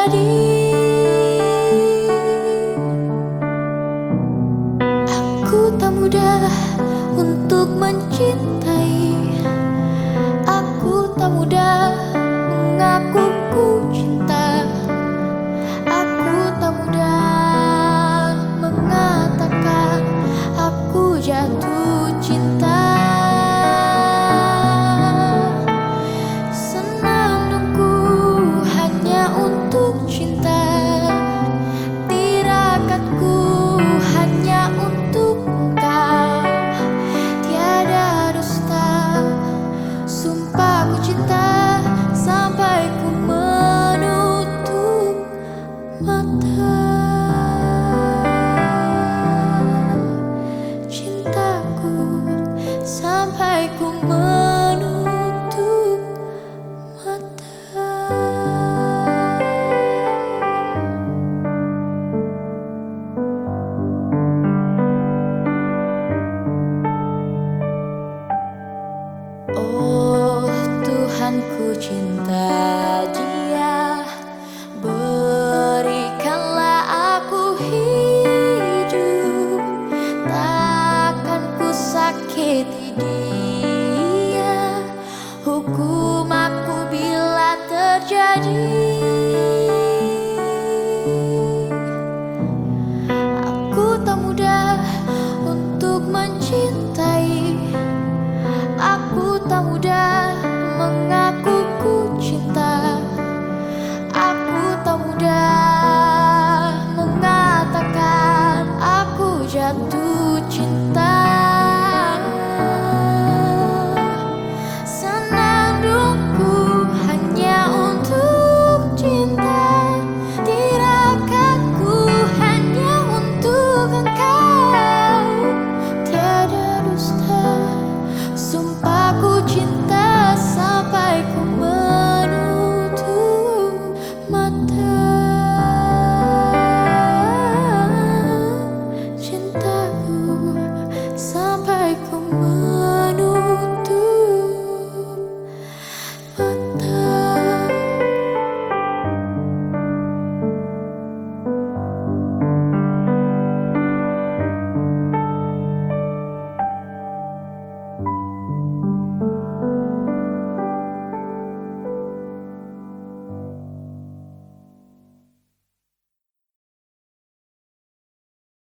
Aku tak mudah untuk mencintai. Aku tak mudah mengaku Aku cinta sampai ku menutup mata? Cintaku sampai ku menutup mata. Oh. Tuhan ku cinta dia. Berikanlah aku hidup. Takkan ku sakiti dia. Hukum aku bila terjadi.